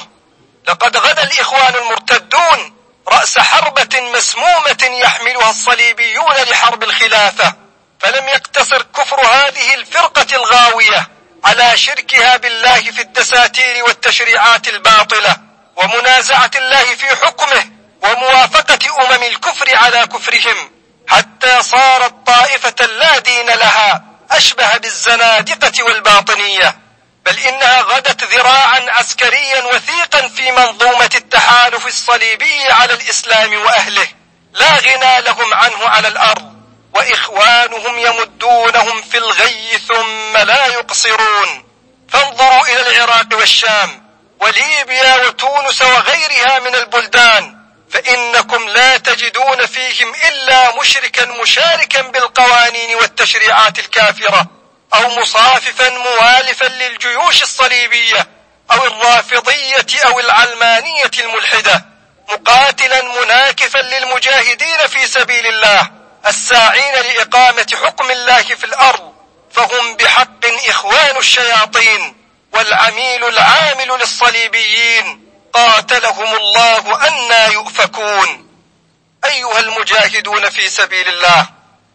Speaker 7: لقد غدا الإخوان المرتدون رأس حربة مسمومة يحملها الصليبيون لحرب الخلافة. فلم يقتصر كفر هذه الفرقة الغاوية على شركها بالله في الدساتير والتشريعات الباطلة ومنازعة الله في حكمه وموافقة أمم الكفر على كفرهم حتى صارت طائفة لا دين لها أشبه بالزنادقة والباطنية. بل إنها غدت ذراعا عسكريا وثيقا في منظومة التحالف الصليبي على الإسلام وأهله. لا غنى لهم عنه على الأرض. وإخوانهم يمدونهم في الغي ثم لا يقصرون. فانظروا إلى العراق والشام وليبيا وتونس وغيرها من البلدان فإنكم لا تجدون فيهم إلا مشركا مشاركا بالقوانين والتشريعات الكافرة أو مصاففا موالفا للجيوش الصليبية أو الرافضية أو العلمانية الملحدة مقاتلا مناكفا للمجاهدين في سبيل الله. الساعين لإقامة حكم الله في الأرض فهم بحق إخوان الشياطين والعميل العامل للصليبيين. قاتلهم الله أنا يؤفكون. أيها المجاهدون في سبيل الله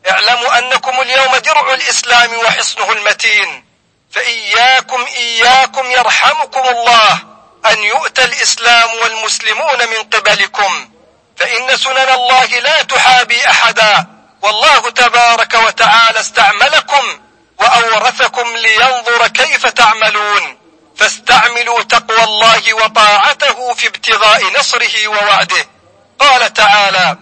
Speaker 7: اعلموا أنكم اليوم درع الإسلام وحصنه المتين. فإياكم إياكم يرحمكم الله أن يؤتى الإسلام والمسلمون من قبلكم. فإن سنن الله لا تحابي أحدا. والله تبارك وتعالى استعملكم وأورثكم لينظر كيف تعملون. فاستعملوا تقوى الله وطاعته في ابتغاء نصره ووعده. قال تعالى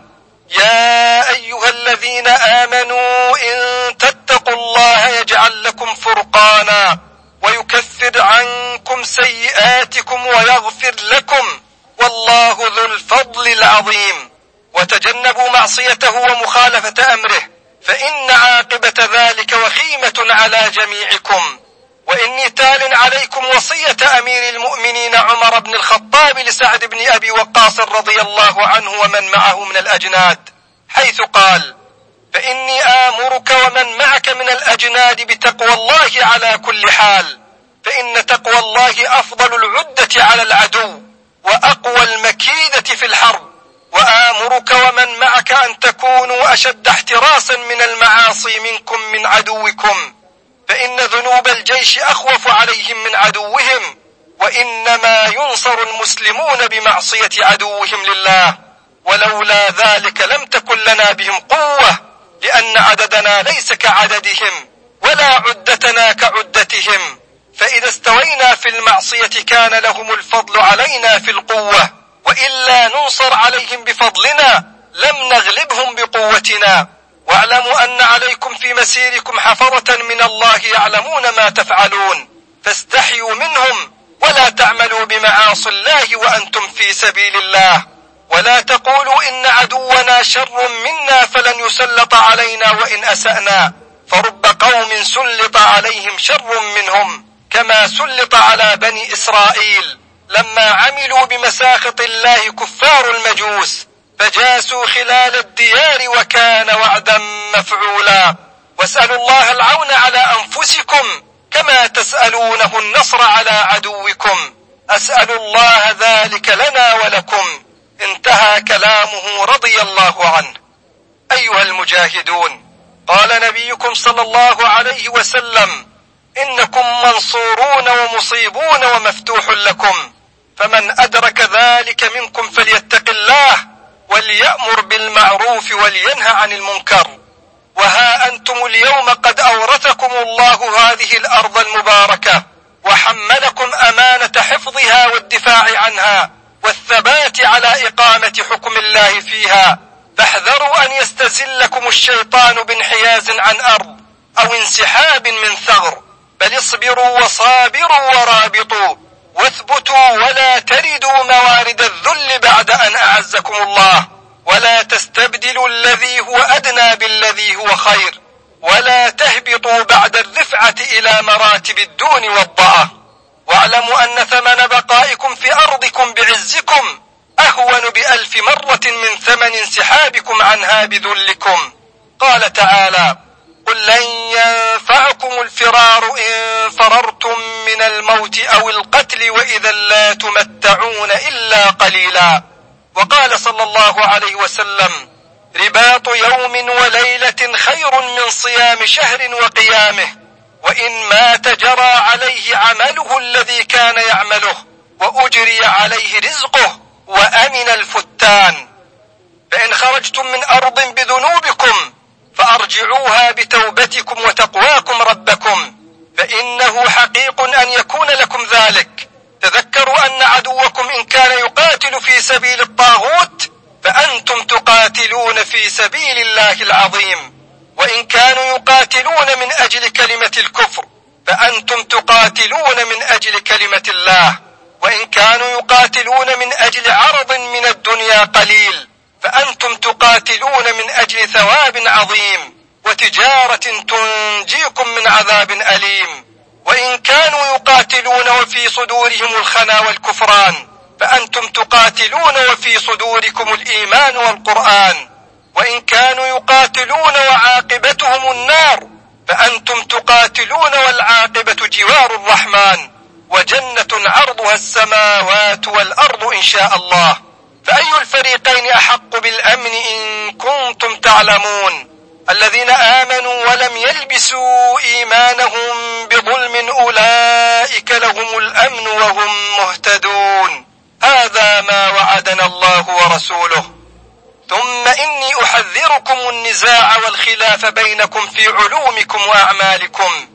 Speaker 7: يا أيها الذين آمنوا إن تتقوا الله يجعل لكم فرقانا ويكفر عنكم سيئاتكم ويغفر لكم. والله ذو الفضل العظيم. وتجنبوا معصيته ومخالفة أمره فإن عاقبة ذلك وخيمة على جميعكم. وإني تال عليكم وصية أمير المؤمنين عمر بن الخطاب لسعد بن أبي وقاص رضي الله عنه ومن معه من الأجناد حيث قال فإني آمرك ومن معك من الأجناد بتقوى الله على كل حال فإن تقوى الله أفضل العدة على العدو وأقوى المكيدة في الحرب. وآمرك ومن معك أن تكونوا أشد احتراسا من المعاصي منكم من عدوكم. فإن ذنوب الجيش أخوف عليهم من عدوهم وإنما ينصر المسلمون بمعصية عدوهم لله. ولولا ذلك لم تكن لنا بهم قوة لأن عددنا ليس كعددهم ولا عدتنا كعدتهم. فإذا استوينا في المعصية كان لهم الفضل علينا في القوة. وإلا ننصر عليهم بفضلنا لم نغلبهم بقوتنا. واعلموا أن عليكم في مسيركم حفظة من الله يعلمون ما تفعلون. فاستحيوا منهم ولا تعملوا بمعاصي الله وأنتم في سبيل الله. ولا تقولوا إن عدونا شر منا فلن يسلط علينا وإن أسأنا. فرب قوم سلط عليهم شر منهم كما سلط على بني إسرائيل. لما عملوا بمساخط الله كفار المجوس فجاسوا خلال الديار وكان وعدا مفعولا. واسألوا الله العون على أنفسكم كما تسألونه النصر على عدوكم. أسأل الله ذلك لنا ولكم. انتهى كلامه رضي الله عنه. أيها المجاهدون قال نبيكم صلى الله عليه وسلم إنكم منصورون ومصيبون ومفتوح لكم. فمن أدرك ذلك منكم فليتق الله وليأمر بالمعروف ولينهى عن المنكر. وها أنتم اليوم قد أورثكم الله هذه الأرض المباركة وحملكم أمانة حفظها والدفاع عنها والثبات على إقامة حكم الله فيها. فاحذروا أن يستزلكم الشيطان بانحياز عن أرض أو انسحاب من ثغر بل اصبروا وصابروا ورابطوا. واثبتوا ولا تردوا موارد الذل بعد أن أعزكم الله. ولا تستبدلوا الذي هو أدنى بالذي هو خير. ولا تهبطوا بعد الرفعة إلى مراتب الدون والضعف واعلموا أن ثمن بقائكم في أرضكم بعزكم أهون بألف مرة من ثمن انسحابكم عنها بذلكم. قال تعالى قل لن ينفعكم الفرار إن فررتم من الموت أو القتل وإذا لا تمتعون إلا قليلا. وقال صلى الله عليه وسلم رباط يوم وليلة خير من صيام شهر وقيامه وإن مات جرى عليه عمله الذي كان يعمله وأجري عليه رزقه وأمن الفتان. فإن خرجتم من أرض بذنوبكم فأرجعوها بتوبتكم وتقواكم ربكم فإنه حقيق أن يكون لكم ذلك. تذكروا أن عدوكم إن كان يقاتل في سبيل الطاغوت فأنتم تقاتلون في سبيل الله العظيم. وإن كانوا يقاتلون من أجل كلمة الكفر فأنتم تقاتلون من أجل كلمة الله. وإن كانوا يقاتلون من أجل عرض من الدنيا قليل فأنتم تقاتلون من أجل ثواب عظيم وتجارة تنجيكم من عذاب أليم. وإن كانوا يقاتلون وفي صدورهم الخنا والكفران فأنتم تقاتلون وفي صدوركم الإيمان والقرآن. وإن كانوا يقاتلون وعاقبتهم النار فأنتم تقاتلون والعاقبة جوار الرحمن. وجنة عرضها السماوات والأرض إن شاء الله. فأي الفريقين أحق بالأمن إن كنتم تعلمون؟ الذين آمنوا ولم يلبسوا إيمانهم بظلم أولئك لهم الأمن وهم مهتدون. هذا ما وعدنا الله ورسوله. ثم إني أحذركم النزاع والخلاف بينكم في علومكم وأعمالكم.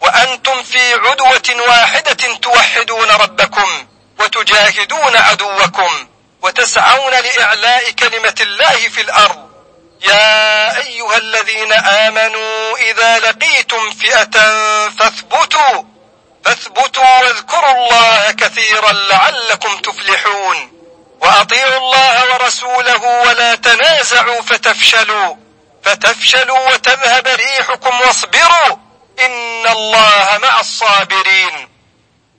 Speaker 7: وأنتم في عدوة واحدة توحدون ربكم وتجاهدون عدوكم. وتسعون لإعلاء كلمة الله في الأرض. يا أيها الذين آمنوا إذا لقيتم فئة فاثبتوا فاثبتوا واذكروا الله كثيرا لعلكم تفلحون. وأطيعوا الله ورسوله ولا تنازعوا فتفشلوا فتفشلوا وتذهب ريحكم واصبروا. إن الله مع الصابرين.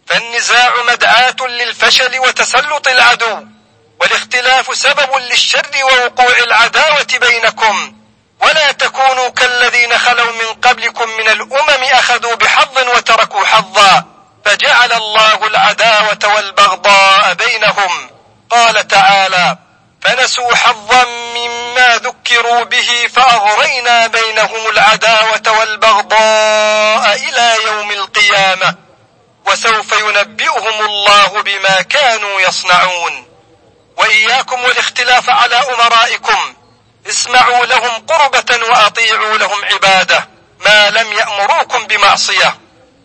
Speaker 7: فالنزاع مدعاة للفشل وتسلط العدو. والاختلاف سبب للشر ووقوع العداوة بينكم. ولا تكونوا كالذين خلوا من قبلكم من الأمم أخذوا بحظ وتركوا حظا. فجعل الله العداوة والبغضاء بينهم. قال تعالى فنسوا حظا مما ذكروا به فأغرينا بينهم العداوة والبغضاء إلى يوم القيامة. وسوف ينبئهم الله بما كانوا يصنعون. وإياكم والاختلاف على أمرائكم. اسمعوا لهم قربة وأطيعوا لهم عبادة. ما لم يأمروكم بمعصية.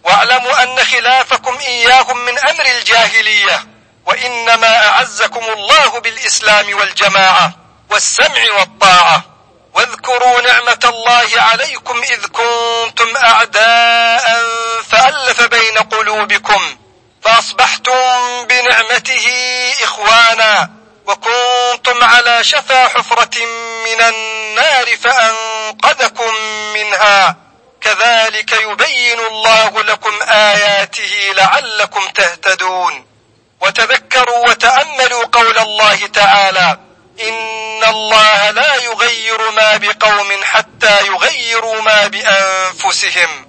Speaker 7: واعلموا أن خلافكم إياهم من أمر الجاهلية. وإنما أعزكم الله بالإسلام والجماعة والسمع والطاعة. واذكروا نعمة الله عليكم إذ كنتم أعداء فألف بين قلوبكم. فأصبحتم بنعمته إخوانا. وكنتم على شفا حفرة من النار فأنقذكم منها. كذلك يبين الله لكم آياته لعلكم تهتدون. وتذكروا وتأملوا قول الله تعالى إن الله لا يغير ما بقوم حتى يغيروا ما بأنفسهم.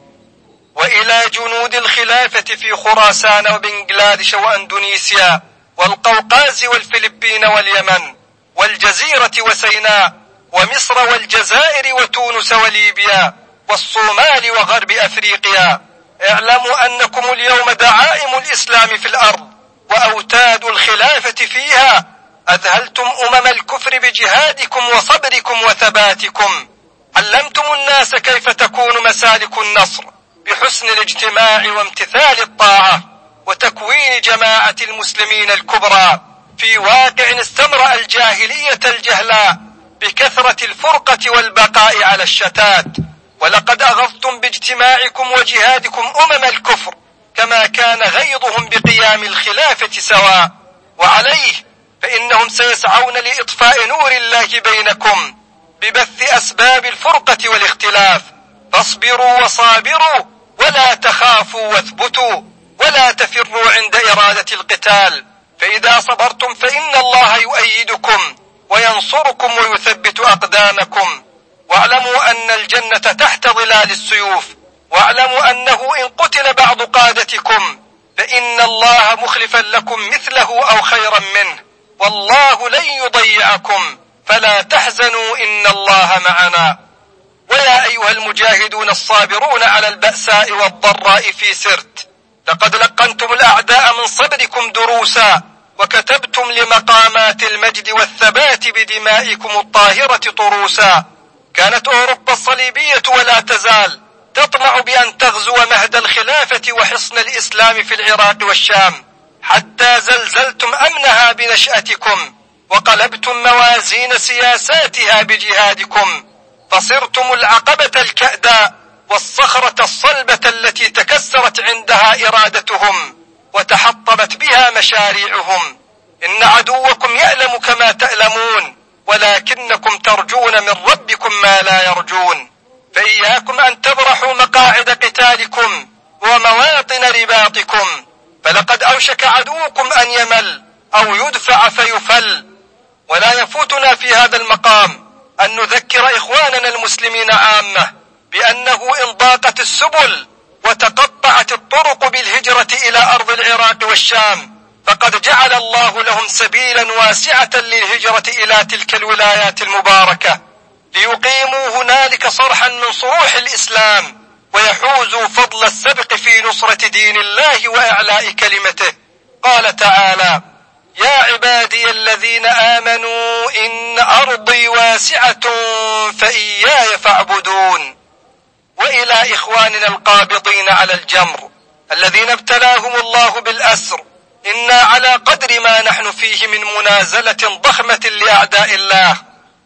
Speaker 7: وإلى جنود الخلافة في خراسان وبنغلاديش وأندونيسيا. والقوقاز والفلبين واليمن والجزيرة وسيناء ومصر والجزائر وتونس وليبيا والصومال وغرب أفريقيا. اعلموا أنكم اليوم دعائم الإسلام في الأرض وأوتاد الخلافة فيها. أذهلتم أمم الكفر بجهادكم وصبركم وثباتكم. علمتم الناس كيف تكون مسالك النصر بحسن الاجتماع وامتثال الطاعة. وتكوين جماعة المسلمين الكبرى في واقع استمرأ الجاهلية الجهلاء بكثرة الفرقة والبقاء على الشتات. ولقد أغضتم باجتماعكم وجهادكم أمم الكفر كما كان غيظهم بقيام الخلافة سواء. وعليه فإنهم سيسعون لإطفاء نور الله بينكم ببث أسباب الفرقة والاختلاف. فاصبروا وصابروا ولا تخافوا واثبتوا. ولا تفروا عند إرادة القتال. فإذا صبرتم فإن الله يؤيدكم وينصركم ويثبت أقدامكم. واعلموا أن الجنة تحت ظلال السيوف. واعلموا أنه إن قتل بعض قادتكم فإن الله مخلفا لكم مثله أو خيرا منه. والله لن يضيعكم. فلا تحزنوا إن الله معنا. ويا أيها المجاهدون الصابرون على البأساء والضراء في سرت. لقد لقنتم الأعداء من صبركم دروسا وكتبتم لمقامات المجد والثبات بدمائكم الطاهرة طروسا. كانت أوروبا الصليبية ولا تزال تطمع بأن تغزو مهد الخلافة وحصن الإسلام في العراق والشام. حتى زلزلتم أمنها بنشأتكم وقلبتم موازين سياساتها بجهادكم. فصرتم العقبة الكأداء والصخرة الصلبة التي تكسرت عندها إرادتهم وتحطمت بها مشاريعهم. إن عدوكم يألم كما تألمون ولكنكم ترجون من ربكم ما لا يرجون. فإياكم أن تبرحوا مقاعد قتالكم ومواطن رباطكم. فلقد أوشك عدوكم أن يمل أو يدفع فيفل. ولا يفوتنا في هذا المقام أن نذكر إخواننا المسلمين عامة. بأنه إن ضاقت السبل وتقطعت الطرق بالهجرة إلى أرض العراق والشام فقد جعل الله لهم سبيلا واسعة للهجرة إلى تلك الولايات المباركة ليقيموا هنالك صرحا من صروح الإسلام ويحوزوا فضل السبق في نصرة دين الله وإعلاء كلمته. قال تعالى يا عبادي الذين آمنوا إن أرضي واسعة فإياي فاعبدون وإلى إخواننا القابضين على الجمر الذين ابتلاهم الله بالأسر. إنا على قدر ما نحن فيه من منازلة ضخمة لأعداء الله.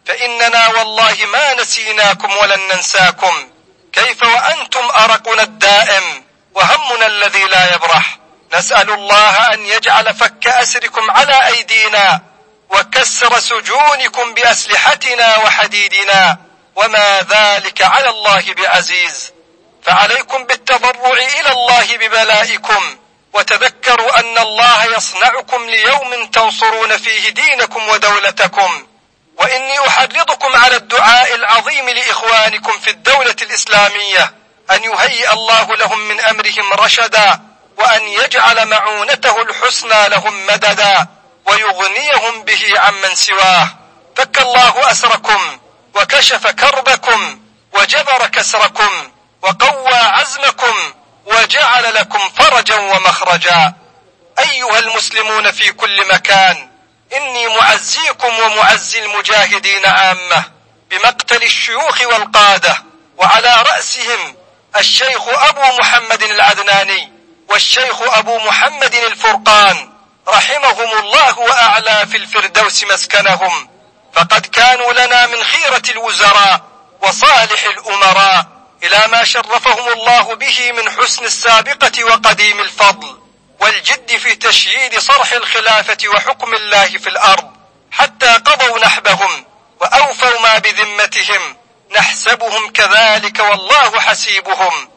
Speaker 7: فإننا والله ما نسيناكم ولن ننساكم. كيف وأنتم أرقنا الدائم وهمنا الذي لا يبرح. نسأل الله أن يجعل فك أسركم على أيدينا وكسر سجونكم بأسلحتنا وحديدنا. وما ذلك على الله بعزيز فعليكم بالتضرع إلى الله ببلائكم وتذكروا أن الله يصنعكم ليوم تنصرون فيه دينكم ودولتكم وإني أحرضكم على الدعاء العظيم لإخوانكم في الدولة الإسلامية أن يهيئ الله لهم من أمرهم رشدا وأن يجعل معونته الحسنى لهم مددا ويغنيهم به عمن سواه فك الله أسركم وكشف كربكم وجبر كسركم وقوى عزمكم وجعل لكم فرجا ومخرجا. أيها المسلمون في كل مكان إني معزيكم ومعزي المجاهدين عامة بمقتل الشيوخ والقادة وعلى رأسهم الشيخ أبو محمد العدناني والشيخ أبو محمد الفرقان. رحمهم الله وأعلى في الفردوس مسكنهم. فقد كانوا لنا من خيرة الوزراء وصالح الأمراء إلى ما شرفهم الله به من حسن السابقة وقديم الفضل والجد في تشييد صرح الخلافة وحكم الله في الأرض حتى قضوا نحبهم وأوفوا ما بذمتهم نحسبهم كذلك والله حسيبهم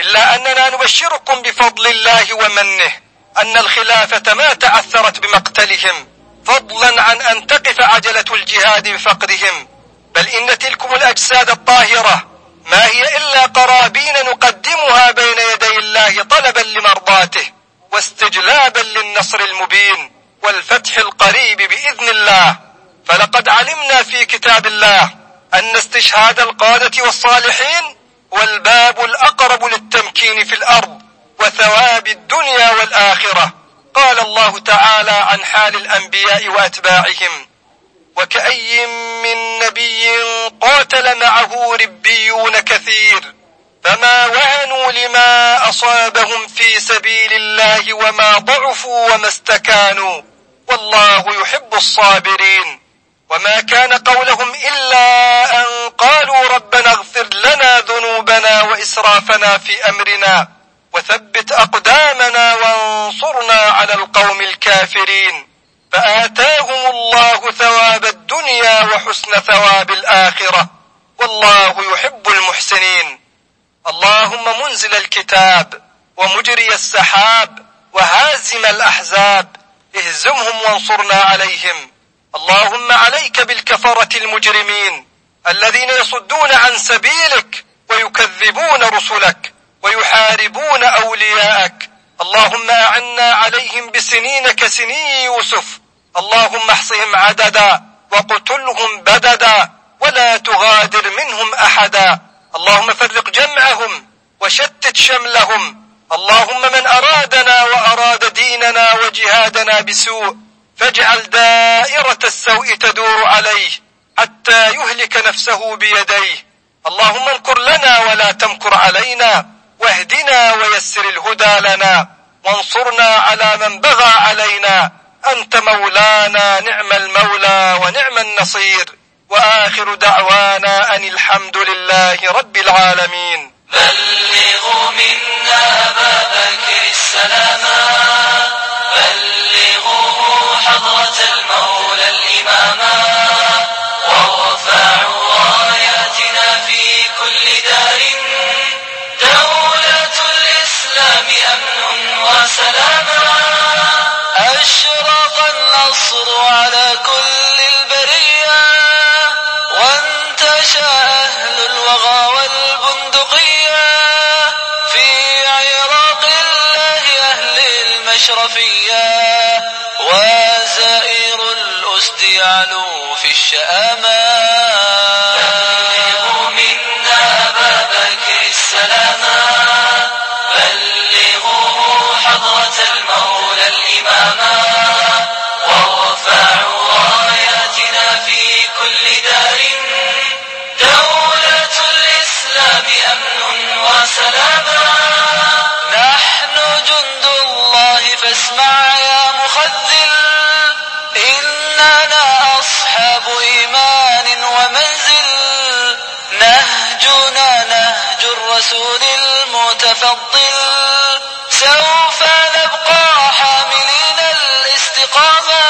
Speaker 7: إلا أننا نبشركم بفضل الله ومنه أن الخلافة ما تعثرت بمقتلهم فضلا عن أن تقف عجلة الجهاد بفقدهم بل إن تلكم الأجساد الطاهرة. ما هي إلا قرابين نقدمها بين يدي الله طلبا لمرضاته واستجلابا للنصر المبين والفتح القريب بإذن الله. فلقد علمنا في كتاب الله أن استشهاد القادة والصالحين والباب الأقرب للتمكين في الأرض وثواب الدنيا والآخرة. قال الله تعالى عن حال الأنبياء وأتباعهم وكأي من نبي قاتل معه ربيون كثير فما وهنوا لما أصابهم في سبيل الله وما ضعفوا وما استكانوا والله يحب الصابرين. وما كان قولهم إلا أن قالوا ربنا اغفر لنا ذنوبنا وإسرافنا في أمرنا. وثبت أقدامنا وانصرنا على القوم الكافرين فآتاهم الله ثواب الدنيا وحسن ثواب الآخرة والله يحب المحسنين. اللهم منزل الكتاب ومجري السحاب وهازم الأحزاب اهزمهم وانصرنا عليهم. اللهم عليك بالكفرة المجرمين الذين يصدون عن سبيلك ويكذبون رسلك. ويحاربون أولياءك. اللهم أعنا عليهم بسنين كسني يوسف. اللهم احصهم عددا وقتلهم بددا ولا تغادر منهم أحدا. اللهم فرق جمعهم وشتت شملهم. اللهم من أرادنا وأراد ديننا وجهادنا بسوء فاجعل دائرة السوء تدور عليه حتى يهلك نفسه بيديه. اللهم انكر لنا ولا تمكر علينا. واهدنا ويسر الهدى لنا وانصرنا على من بغى علينا. أنت مولانا نعم المولى ونعم النصير. وآخر دعوانا أن الحمد لله رب العالمين.
Speaker 5: بلغوا منا أبا بكر السلاما بلغوه حضرة المولى الإماما أشرفيا وزائر الأسد يعلو في الشآمات فالظل سوف نبقى حاملين الاستقامة.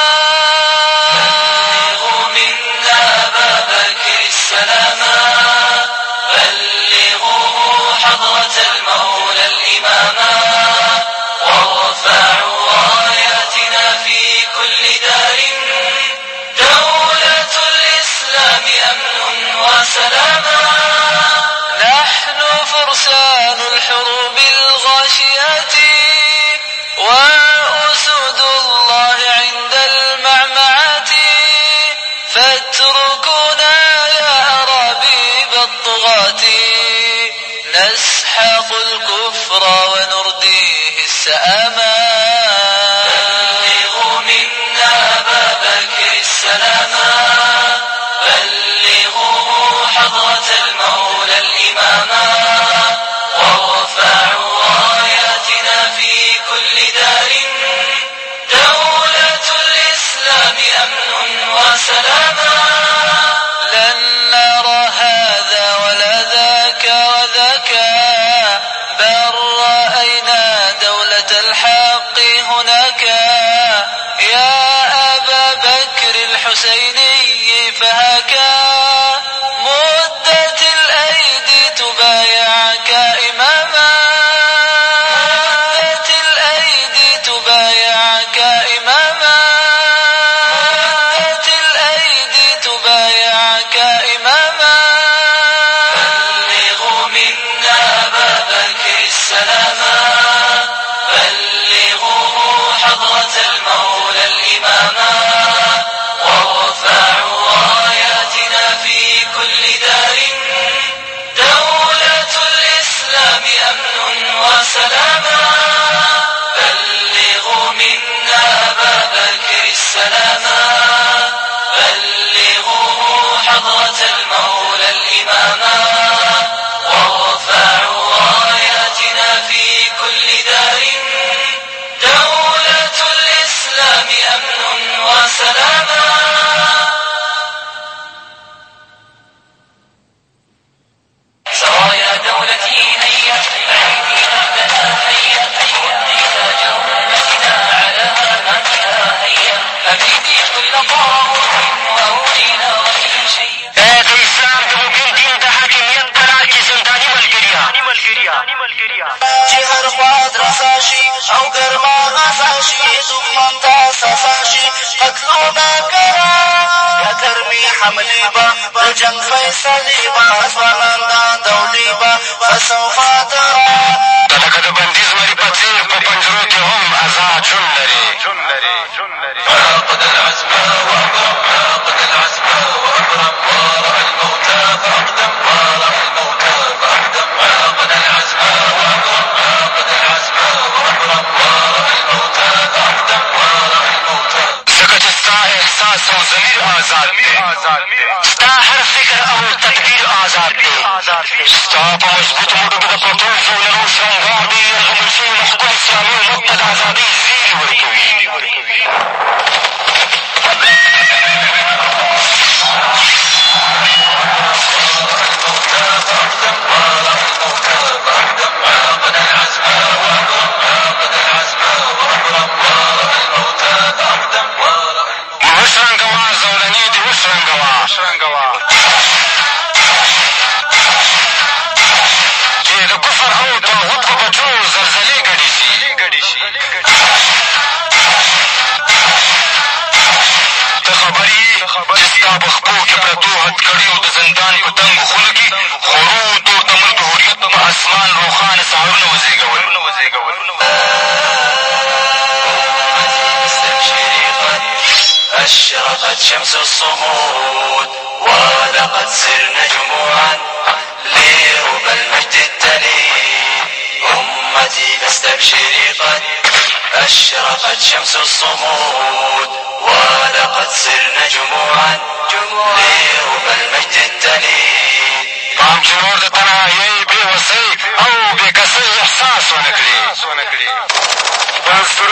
Speaker 3: ستا هر فکر او تدبیر آزاد دی. ستا په مضبوطو مټو کښې د پرتو زولنو اشرقت شمس الصمود ولقد سرنا جموعا لرب المجد التلي أمتي فاستبشري قد أشرقت شمس الصمود ولقد سرنا جموعا لرب المجد التلي قام جنود دتنا يي أو بكسي إحساس ونكري دستور